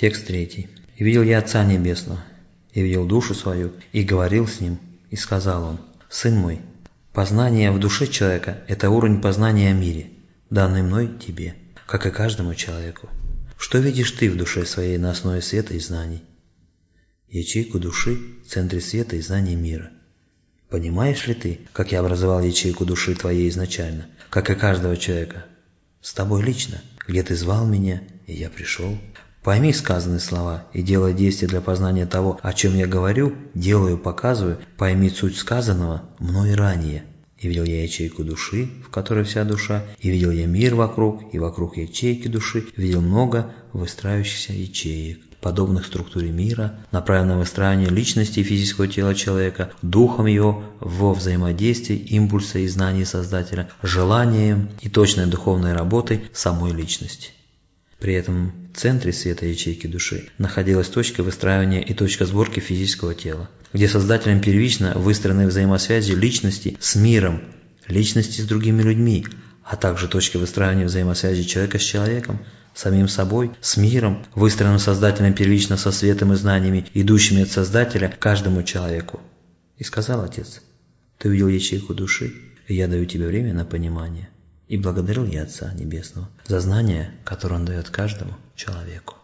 Текст третий. «И видел я Отца Небесного, и видел душу свою, и говорил с ним, и сказал он, «Сын мой, познание в душе человека – это уровень познания о мире, данный мной тебе, как и каждому человеку. Что видишь ты в душе своей на основе света и знаний? Ячейку души в центре света и знаний мира. Понимаешь ли ты, как я образовал ячейку души твоей изначально, как и каждого человека? С тобой лично, где ты звал меня, и я пришел. Пойми сказанные слова и делай действия для познания того, о чем я говорю, делаю, показываю, пойми суть сказанного мной ранее. И видел я ячейку души, в которой вся душа, и видел я мир вокруг, и вокруг ячейки души, видел много выстраивающихся ячеек, подобных структуре мира, направленных на выстраивание личности и физического тела человека, духом его во взаимодействии импульса и знаний Создателя, желанием и точной духовной работой самой личности. При этом в центре света ячейки души находилась точка выстраивания и точка сборки физического тела, где создателем первично выстроены взаимосвязи личности с миром, личности с другими людьми, а также точки выстраивания взаимосвязи человека с человеком, самим собой, с миром, выстроенным создателем первично со светом и знаниями, идущими от Создателя каждому человеку. И сказал Отец, ты увидел ячейку души, и я даю тебе время на понимание. И благодарил я Отца Небесного за знание, которое Он дает каждому человеку.